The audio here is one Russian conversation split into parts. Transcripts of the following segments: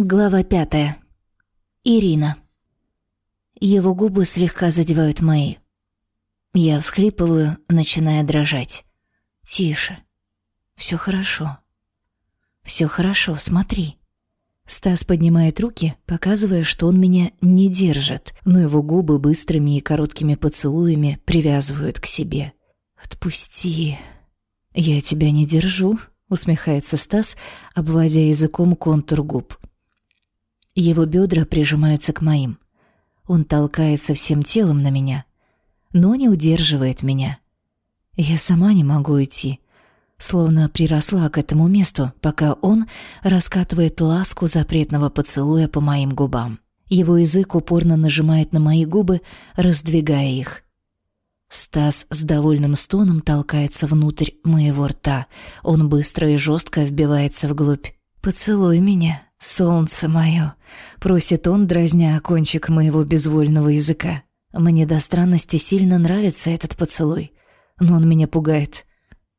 Глава пятая. Ирина. Его губы слегка задевают мои. Я всхлипываю, начиная дрожать. Тише. Все хорошо. Все хорошо, смотри. Стас поднимает руки, показывая, что он меня не держит, но его губы быстрыми и короткими поцелуями привязывают к себе. «Отпусти. Я тебя не держу», — усмехается Стас, обводя языком контур губ. Его бедра прижимаются к моим. Он толкается всем телом на меня, но не удерживает меня. Я сама не могу уйти, словно приросла к этому месту, пока он раскатывает ласку запретного поцелуя по моим губам. Его язык упорно нажимает на мои губы, раздвигая их. Стас с довольным стоном толкается внутрь моего рта. Он быстро и жестко вбивается вглубь. «Поцелуй меня», «Солнце мое!» — просит он, дразня кончик моего безвольного языка. Мне до странности сильно нравится этот поцелуй, но он меня пугает.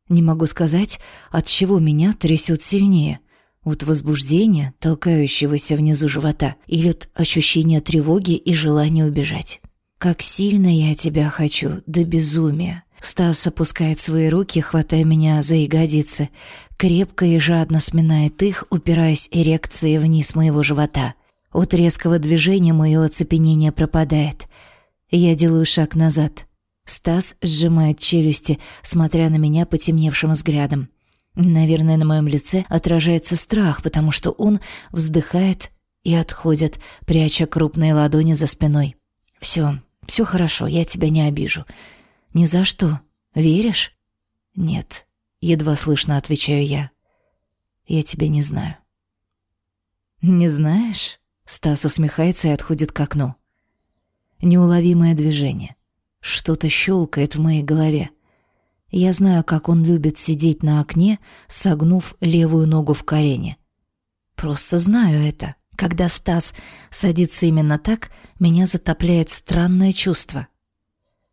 Не могу сказать, от чего меня трясет сильнее. От возбуждения, толкающегося внизу живота, или от ощущения тревоги и желания убежать. «Как сильно я тебя хочу, до безумия!» Стас опускает свои руки, хватая меня за ягодицы, крепко и жадно сминает их, упираясь эрекцией вниз моего живота. От резкого движения мое оцепенение пропадает. Я делаю шаг назад. Стас сжимает челюсти, смотря на меня потемневшим взглядом. Наверное, на моем лице отражается страх, потому что он вздыхает и отходит, пряча крупные ладони за спиной. «Все, все хорошо, я тебя не обижу. «Ни за что. Веришь?» «Нет», — едва слышно отвечаю я. «Я тебя не знаю». «Не знаешь?» — Стас усмехается и отходит к окну. Неуловимое движение. Что-то щелкает в моей голове. Я знаю, как он любит сидеть на окне, согнув левую ногу в колене. Просто знаю это. Когда Стас садится именно так, меня затопляет странное чувство —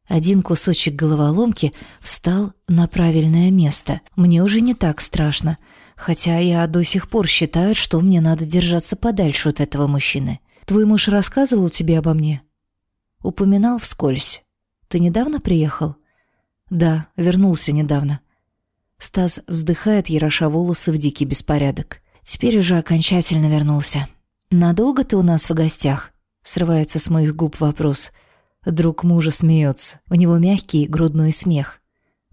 один кусочек головоломки встал на правильное место. Мне уже не так страшно, хотя я до сих пор считаю, что мне надо держаться подальше от этого мужчины. Твой муж рассказывал тебе обо мне? Упоминал вскользь. Ты недавно приехал? Да, вернулся недавно. Стас вздыхает, ероша волосы в дикий беспорядок. Теперь уже окончательно вернулся. Надолго ты у нас в гостях? Срывается с моих губ вопрос. — Друг мужа смеется. У него мягкий грудной смех.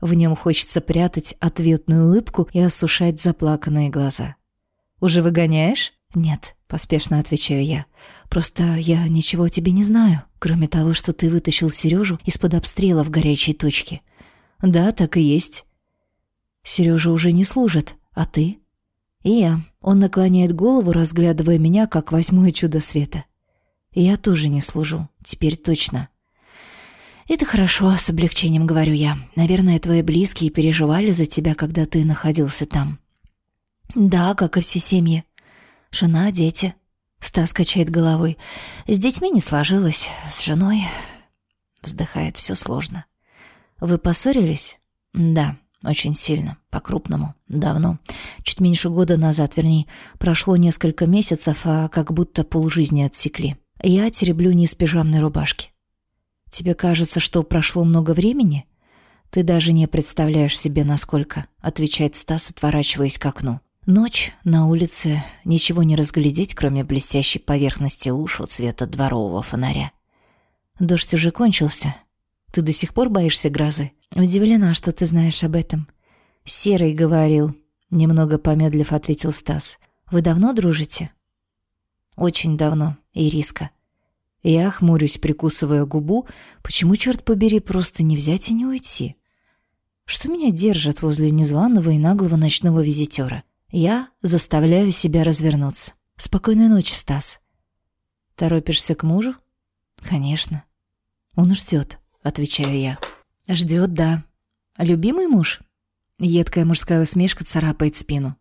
В нем хочется прятать ответную улыбку и осушать заплаканные глаза. «Уже выгоняешь?» «Нет», — поспешно отвечаю я. «Просто я ничего о тебе не знаю, кроме того, что ты вытащил Сережу из-под обстрела в горячей точке». «Да, так и есть». «Сережа уже не служит, а ты?» «И я». Он наклоняет голову, разглядывая меня, как восьмое чудо света. «Я тоже не служу, теперь точно». «Это хорошо», — с облегчением говорю я. «Наверное, твои близкие переживали за тебя, когда ты находился там». «Да, как и все семьи. Жена, дети». Стас качает головой. «С детьми не сложилось. С женой...» Вздыхает, все сложно. «Вы поссорились?» «Да, очень сильно. По-крупному. Давно. Чуть меньше года назад, вернее. Прошло несколько месяцев, а как будто полжизни отсекли. Я тереблю низ пижамной рубашки. Тебе кажется, что прошло много времени? Ты даже не представляешь себе, насколько, отвечает Стас, отворачиваясь к окну. Ночь, на улице, ничего не разглядеть, кроме блестящей поверхности луж от цвета дворового фонаря. Дождь уже кончился. Ты до сих пор боишься грозы? Удивлена, что ты знаешь об этом. Серый говорил, немного помедлив ответил Стас. Вы давно дружите? Очень давно, Ириска. Я хмурюсь, прикусывая губу. Почему, черт побери, просто не взять и не уйти? Что меня держит возле незваного и наглого ночного визитера? Я заставляю себя развернуться. Спокойной ночи, Стас. Торопишься к мужу? Конечно. Он ждет, отвечаю я. Ждет, да. Любимый муж? Едкая мужская усмешка царапает спину.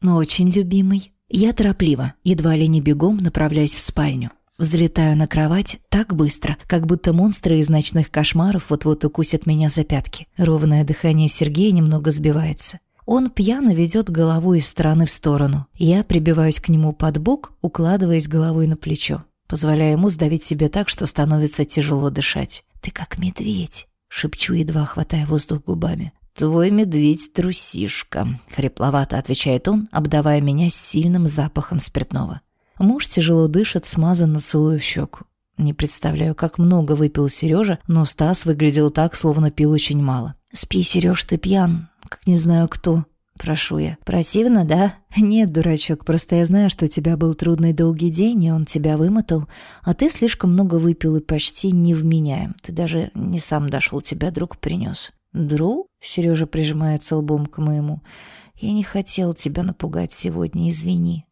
Но очень любимый. Я торопливо, едва ли не бегом, направляюсь в спальню. Взлетаю на кровать так быстро, как будто монстры из ночных кошмаров вот-вот укусят меня за пятки. Ровное дыхание Сергея немного сбивается. Он пьяно ведет головой из стороны в сторону. Я прибиваюсь к нему под бок, укладываясь головой на плечо, позволяя ему сдавить себе так, что становится тяжело дышать. «Ты как медведь», — шепчу, едва хватая воздух губами. «Твой медведь трусишка», — хрипловато отвечает он, обдавая меня сильным запахом спиртного. Муж тяжело дышит, смазанно целуя в щеку. Не представляю, как много выпил Сережа, но Стас выглядел так, словно пил очень мало. «Спи, Сереж, ты пьян, как не знаю кто», — прошу я. «Противно, да?» «Нет, дурачок, просто я знаю, что у тебя был трудный долгий день, и он тебя вымотал, а ты слишком много выпил и почти невменяем. Ты даже не сам дошел, тебя друг принес». «Друг?» — Сережа прижимается лбом к моему. «Я не хотел тебя напугать сегодня, извини».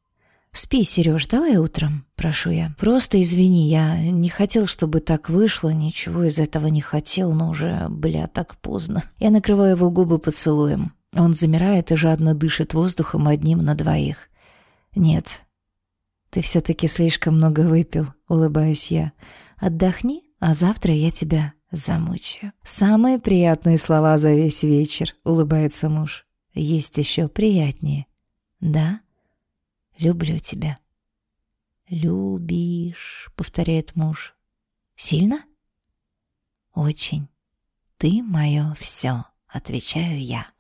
«Спи, Сереж, давай утром, прошу я. Просто извини, я не хотел, чтобы так вышло, ничего из этого не хотел, но уже, бля, так поздно». Я накрываю его губы поцелуем. Он замирает и жадно дышит воздухом одним на двоих. «Нет, ты все-таки слишком много выпил», — улыбаюсь я. «Отдохни, а завтра я тебя замучаю». «Самые приятные слова за весь вечер», — улыбается муж. «Есть еще приятнее». «Да?» Люблю тебя. Любишь, повторяет муж. Сильно? Очень. Ты мое все, отвечаю я.